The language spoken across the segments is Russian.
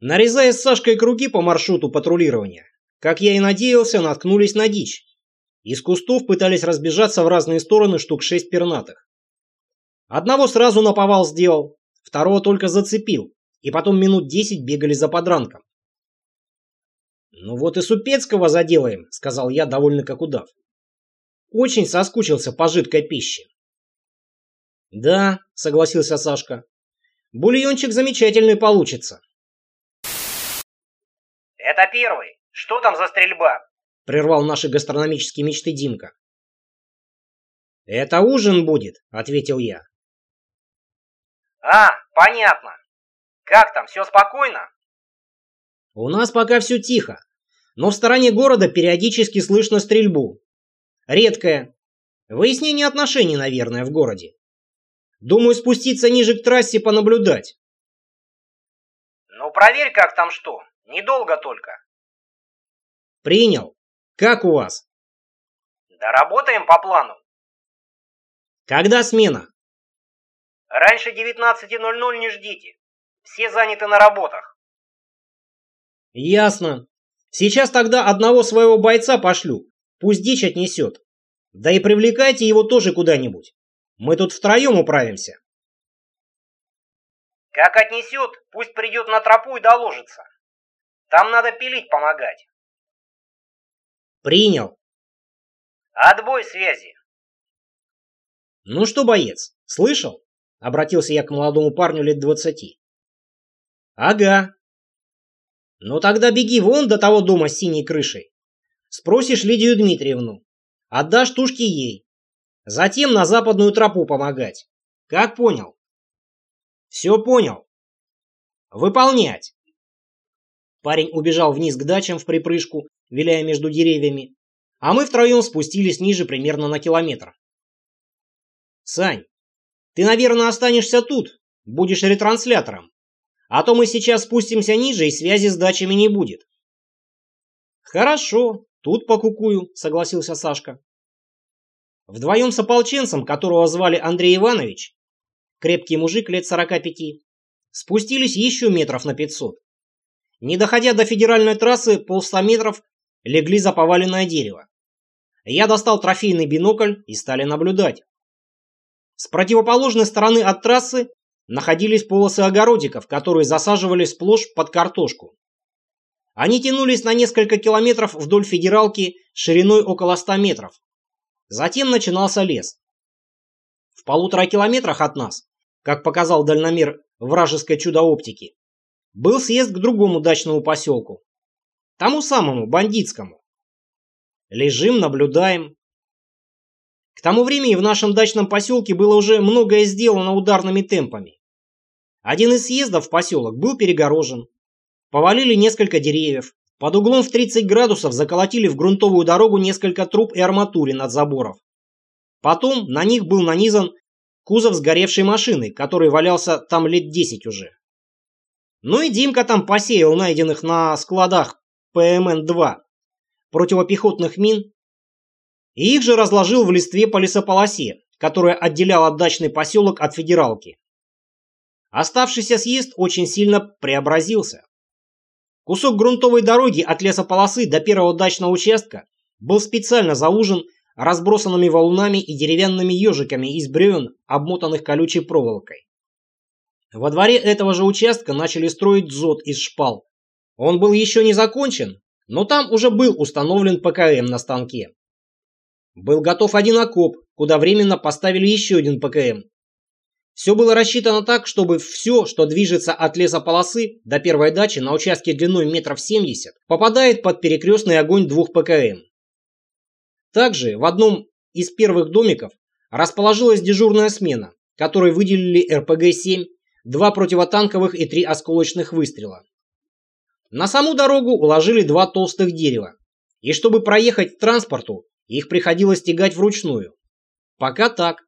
Нарезая с Сашкой круги по маршруту патрулирования, как я и надеялся, наткнулись на дичь. Из кустов пытались разбежаться в разные стороны штук шесть пернатых. Одного сразу наповал сделал, второго только зацепил, и потом минут десять бегали за подранком. «Ну вот и Супецкого заделаем», — сказал я, довольно как удав. Очень соскучился по жидкой пище. «Да», — согласился Сашка. «Бульончик замечательный получится». «Это первый. Что там за стрельба?» — прервал наши гастрономические мечты Димка. «Это ужин будет», — ответил я. «А, понятно. Как там, все спокойно?» «У нас пока все тихо, но в стороне города периодически слышно стрельбу. Редкое. Выяснение отношений, наверное, в городе. Думаю, спуститься ниже к трассе понаблюдать». «Ну, проверь, как там что. Недолго только». «Принял. Как у вас?» «Да работаем по плану». «Когда смена?» Раньше 19.00 не ждите. Все заняты на работах. Ясно. Сейчас тогда одного своего бойца пошлю. Пусть дичь отнесет. Да и привлекайте его тоже куда-нибудь. Мы тут втроем управимся. Как отнесет, пусть придет на тропу и доложится. Там надо пилить помогать. Принял. Отбой связи. Ну что, боец, слышал? Обратился я к молодому парню лет двадцати. Ага. Ну тогда беги вон до того дома с синей крышей. Спросишь Лидию Дмитриевну. Отдашь тушки ей. Затем на западную тропу помогать. Как понял? Все понял. Выполнять. Парень убежал вниз к дачам в припрыжку, виляя между деревьями, а мы втроем спустились ниже примерно на километр. Сань, ты, наверное, останешься тут, будешь ретранслятором. А то мы сейчас спустимся ниже, и связи с дачами не будет. Хорошо, тут покукую, согласился Сашка. Вдвоем с ополченцем, которого звали Андрей Иванович, крепкий мужик лет 45, спустились еще метров на 500. Не доходя до федеральной трассы, полста метров легли за поваленное дерево. Я достал трофейный бинокль и стали наблюдать. С противоположной стороны от трассы находились полосы огородиков, которые засаживали сплошь под картошку. Они тянулись на несколько километров вдоль федералки шириной около 100 метров. Затем начинался лес. В полутора километрах от нас, как показал дальномер вражеской чудо-оптики, был съезд к другому дачному поселку. Тому самому, бандитскому. Лежим, наблюдаем. К тому времени в нашем дачном поселке было уже многое сделано ударными темпами. Один из съездов в поселок был перегорожен. Повалили несколько деревьев. Под углом в 30 градусов заколотили в грунтовую дорогу несколько труб и арматурин от заборов. Потом на них был нанизан кузов сгоревшей машины, который валялся там лет 10 уже. Ну и Димка там посеял найденных на складах ПМН-2 противопехотных мин и их же разложил в листве по лесополосе, которая отделяла дачный поселок от федералки. Оставшийся съезд очень сильно преобразился. Кусок грунтовой дороги от лесополосы до первого дачного участка был специально заужен разбросанными валунами и деревянными ежиками из бревен, обмотанных колючей проволокой. Во дворе этого же участка начали строить дзот из шпал. Он был еще не закончен, но там уже был установлен ПКМ на станке. Был готов один окоп, куда временно поставили еще один ПКМ. Все было рассчитано так, чтобы все, что движется от лесополосы до первой дачи на участке длиной метров 70, попадает под перекрестный огонь двух ПКМ. Также в одном из первых домиков расположилась дежурная смена, которой выделили РПГ-7, два противотанковых и три осколочных выстрела. На саму дорогу уложили два толстых дерева, и чтобы проехать к транспорту, их приходилось тягать вручную. Пока так.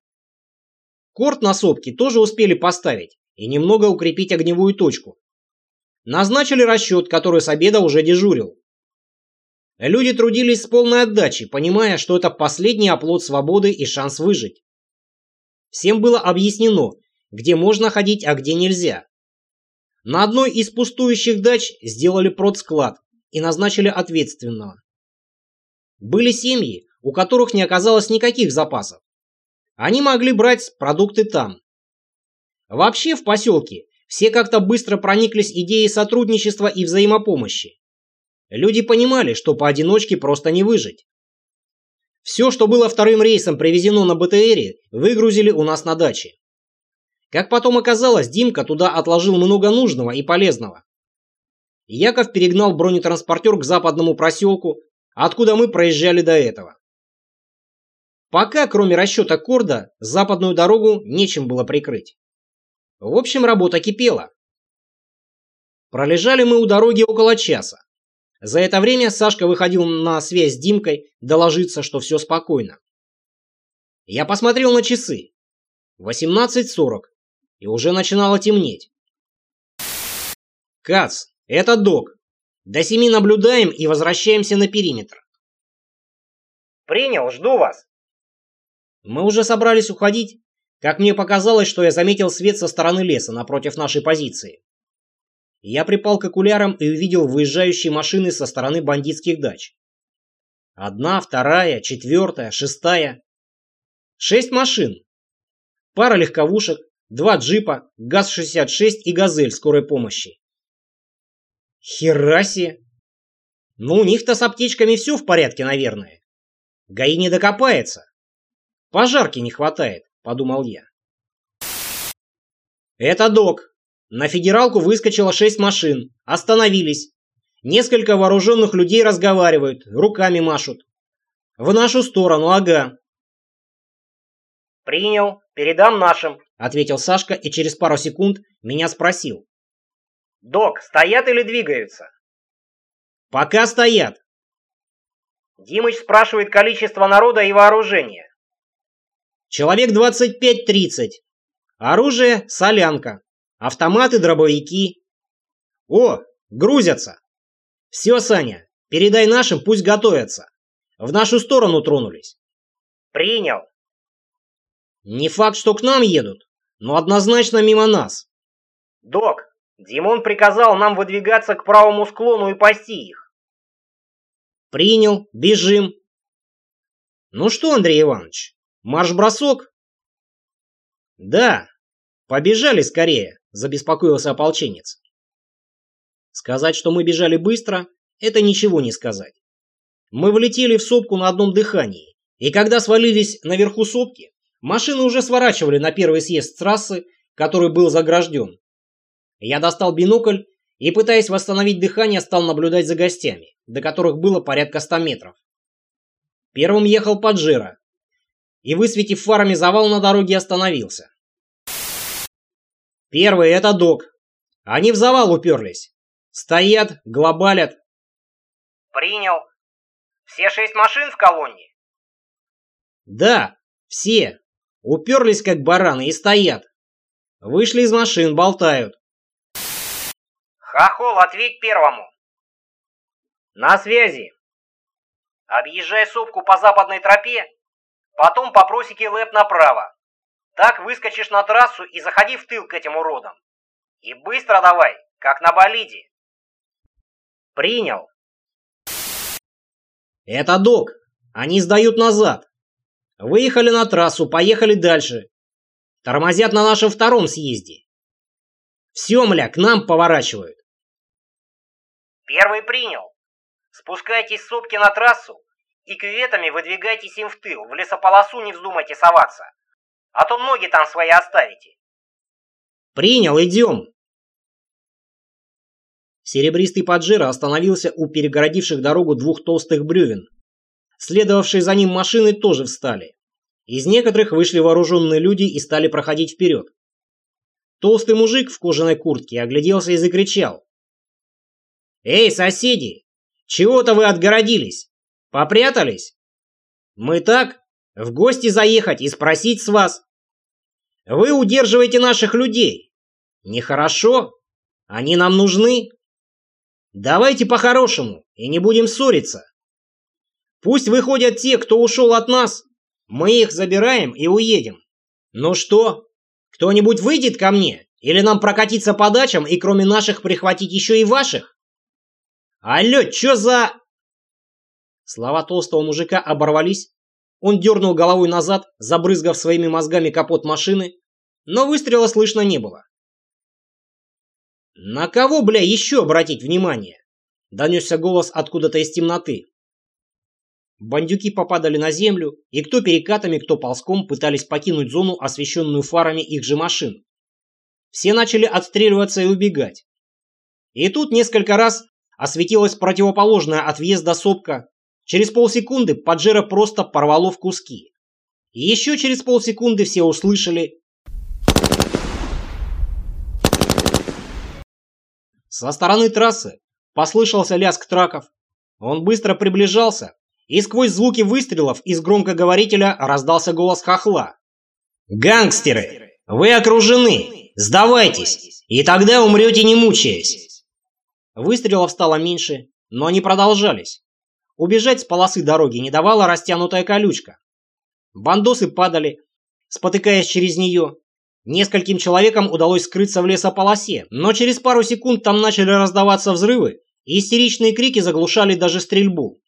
Корт на сопке тоже успели поставить и немного укрепить огневую точку. Назначили расчет, который с обеда уже дежурил. Люди трудились с полной отдачей, понимая, что это последний оплот свободы и шанс выжить. Всем было объяснено, где можно ходить, а где нельзя. на одной из пустующих дач сделали продсклад и назначили ответственного. Были семьи, у которых не оказалось никаких запасов. Они могли брать продукты там. Вообще в поселке все как-то быстро прониклись идеей сотрудничества и взаимопомощи. Люди понимали, что поодиночке просто не выжить. Все, что было вторым рейсом привезено на БТРе, выгрузили у нас на даче. Как потом оказалось, Димка туда отложил много нужного и полезного. Яков перегнал бронетранспортер к западному проселку, откуда мы проезжали до этого. Пока, кроме расчета Корда, западную дорогу нечем было прикрыть. В общем, работа кипела. Пролежали мы у дороги около часа. За это время Сашка выходил на связь с Димкой доложиться, что все спокойно. Я посмотрел на часы. 18.40. И уже начинало темнеть. Кац, это док. До семи наблюдаем и возвращаемся на периметр. Принял, жду вас. Мы уже собрались уходить, как мне показалось, что я заметил свет со стороны леса напротив нашей позиции. Я припал к окулярам и увидел выезжающие машины со стороны бандитских дач. Одна, вторая, четвертая, шестая. Шесть машин. Пара легковушек, два джипа, ГАЗ-66 и «Газель» скорой помощи. Хераси! Ну, у них-то с аптечками все в порядке, наверное. ГАИ не докопается. Пожарки не хватает, подумал я. Это док. На федералку выскочило шесть машин. Остановились. Несколько вооруженных людей разговаривают, руками машут. В нашу сторону, ага. Принял. Передам нашим, ответил Сашка и через пару секунд меня спросил. Док, стоят или двигаются? Пока стоят. Димыч спрашивает количество народа и вооружения. Человек 25-30. Оружие – солянка. Автоматы, дробовики. О, грузятся. Все, Саня, передай нашим, пусть готовятся. В нашу сторону тронулись. Принял. Не факт, что к нам едут, но однозначно мимо нас. Док, Димон приказал нам выдвигаться к правому склону и пасти их. Принял, бежим. Ну что, Андрей Иванович, марш-бросок? Да, побежали скорее забеспокоился ополченец. Сказать, что мы бежали быстро, это ничего не сказать. Мы влетели в сопку на одном дыхании, и когда свалились наверху сопки, машины уже сворачивали на первый съезд с трассы, который был загражден. Я достал бинокль и, пытаясь восстановить дыхание, стал наблюдать за гостями, до которых было порядка ста метров. Первым ехал Паджиро, и, высветив фарами завал на дороге, остановился. Первый — это док. Они в завал уперлись. Стоят, глобалят. Принял. Все шесть машин в колонне? Да, все. Уперлись, как бараны, и стоят. Вышли из машин, болтают. Хохол, ответь первому. На связи. Объезжай сопку по западной тропе, потом по просеке ЛЭП направо. Так выскочишь на трассу и заходи в тыл к этим уродам. И быстро давай, как на болиде. Принял. Это док. Они сдают назад. Выехали на трассу, поехали дальше. Тормозят на нашем втором съезде. Все, мля, к нам поворачивают. Первый принял. Спускайтесь с сопки на трассу и кюветами выдвигайтесь им в тыл. В лесополосу не вздумайте соваться. А то ноги там свои оставите. Принял, идем. Серебристый Паджиро остановился у перегородивших дорогу двух толстых бревен. Следовавшие за ним машины тоже встали. Из некоторых вышли вооруженные люди и стали проходить вперед. Толстый мужик в кожаной куртке огляделся и закричал. «Эй, соседи! Чего-то вы отгородились! Попрятались? Мы так, в гости заехать и спросить с вас. Вы удерживаете наших людей. Нехорошо. Они нам нужны. Давайте по-хорошему и не будем ссориться. Пусть выходят те, кто ушел от нас. Мы их забираем и уедем. Ну что, кто-нибудь выйдет ко мне Или нам прокатиться по дачам и кроме наших прихватить еще и ваших? Алло, чё за...» Слова толстого мужика оборвались. Он дернул головой назад, забрызгав своими мозгами капот машины, но выстрела слышно не было. «На кого, бля, еще обратить внимание?» — донесся голос откуда-то из темноты. Бандюки попадали на землю, и кто перекатами, кто ползком пытались покинуть зону, освещенную фарами их же машин. Все начали отстреливаться и убегать. И тут несколько раз осветилась противоположная от въезда сопка. Через полсекунды Паджеро просто порвало в куски. И еще через полсекунды все услышали Со стороны трассы послышался лязг траков. Он быстро приближался, и сквозь звуки выстрелов из громкоговорителя раздался голос хохла. «Гангстеры! Вы окружены! Сдавайтесь! И тогда умрете не мучаясь!» Выстрелов стало меньше, но они продолжались. Убежать с полосы дороги не давала растянутая колючка. Бандосы падали, спотыкаясь через нее, Нескольким человекам удалось скрыться в лесополосе, но через пару секунд там начали раздаваться взрывы, и истеричные крики заглушали даже стрельбу.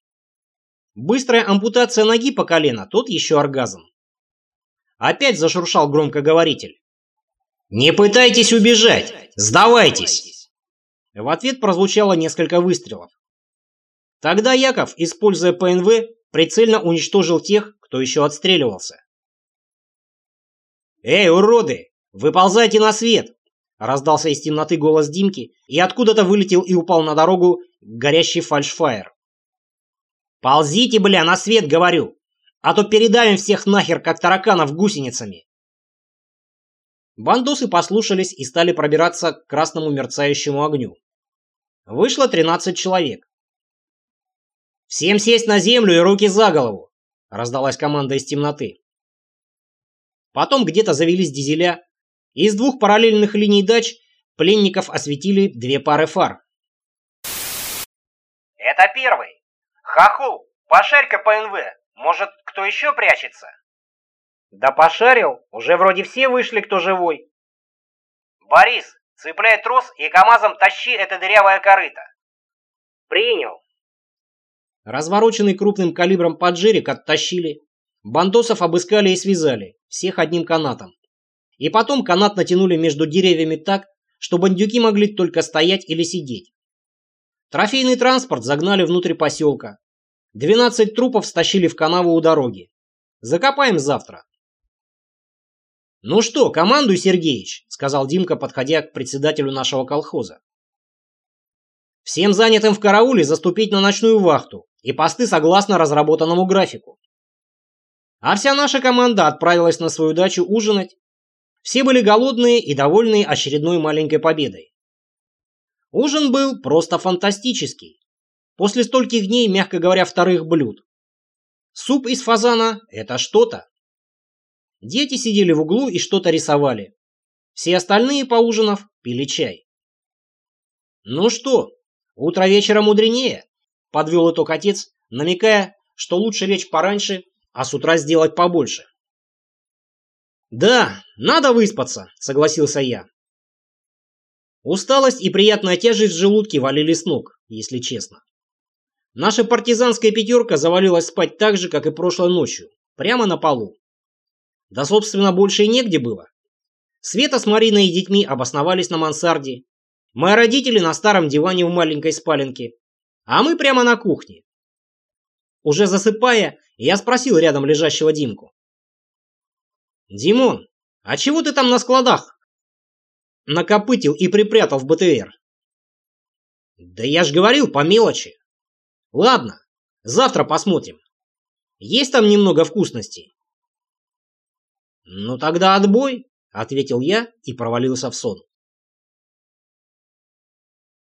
Быстрая ампутация ноги по колено, тот еще оргазм. Опять зашуршал громкоговоритель. «Не пытайтесь убежать! Сдавайтесь!» В ответ прозвучало несколько выстрелов. Тогда Яков, используя ПНВ, прицельно уничтожил тех, кто еще отстреливался. «Эй, уроды! Выползайте на свет!» Раздался из темноты голос Димки, и откуда-то вылетел и упал на дорогу горящий фальшфайер. «Ползите, бля, на свет, говорю! А то передавим всех нахер, как тараканов гусеницами!» Бандосы послушались и стали пробираться к красному мерцающему огню. Вышло 13 человек. «Всем сесть на землю и руки за голову!» раздалась команда из темноты. Потом где-то завелись дизеля, и из двух параллельных линий дач пленников осветили две пары фар. «Это первый. Хохол, пошарь-ка ПНВ. Может, кто еще прячется?» «Да пошарил. Уже вроде все вышли, кто живой». «Борис, цепляй трос и КамАЗом тащи это дырявое корыто». «Принял». Развороченный крупным калибром поджерик оттащили, Бандосов обыскали и связали, всех одним канатом. И потом канат натянули между деревьями так, что бандюки могли только стоять или сидеть. Трофейный транспорт загнали внутрь поселка. 12 трупов стащили в канаву у дороги. Закопаем завтра. «Ну что, командуй, Сергеич», — сказал Димка, подходя к председателю нашего колхоза. «Всем занятым в карауле заступить на ночную вахту и посты согласно разработанному графику. А вся наша команда отправилась на свою дачу ужинать. Все были голодные и довольные очередной маленькой победой. Ужин был просто фантастический. После стольких дней, мягко говоря, вторых блюд. Суп из фазана – это что-то. Дети сидели в углу и что-то рисовали. Все остальные, поужинав, пили чай. «Ну что, утро вечера мудренее», – подвел итог отец, намекая, что лучше лечь пораньше а с утра сделать побольше. «Да, надо выспаться», — согласился я. Усталость и приятная тяжесть в желудке валили с ног, если честно. Наша партизанская пятерка завалилась спать так же, как и прошлой ночью, прямо на полу. Да, собственно, больше и негде было. Света с Мариной и детьми обосновались на мансарде. Мои родители на старом диване в маленькой спаленке, а мы прямо на кухне. Уже засыпая, я спросил рядом лежащего Димку. «Димон, а чего ты там на складах?» Накопытил и припрятал в БТР. «Да я ж говорил, по мелочи. Ладно, завтра посмотрим. Есть там немного вкусностей?» «Ну тогда отбой», — ответил я и провалился в сон.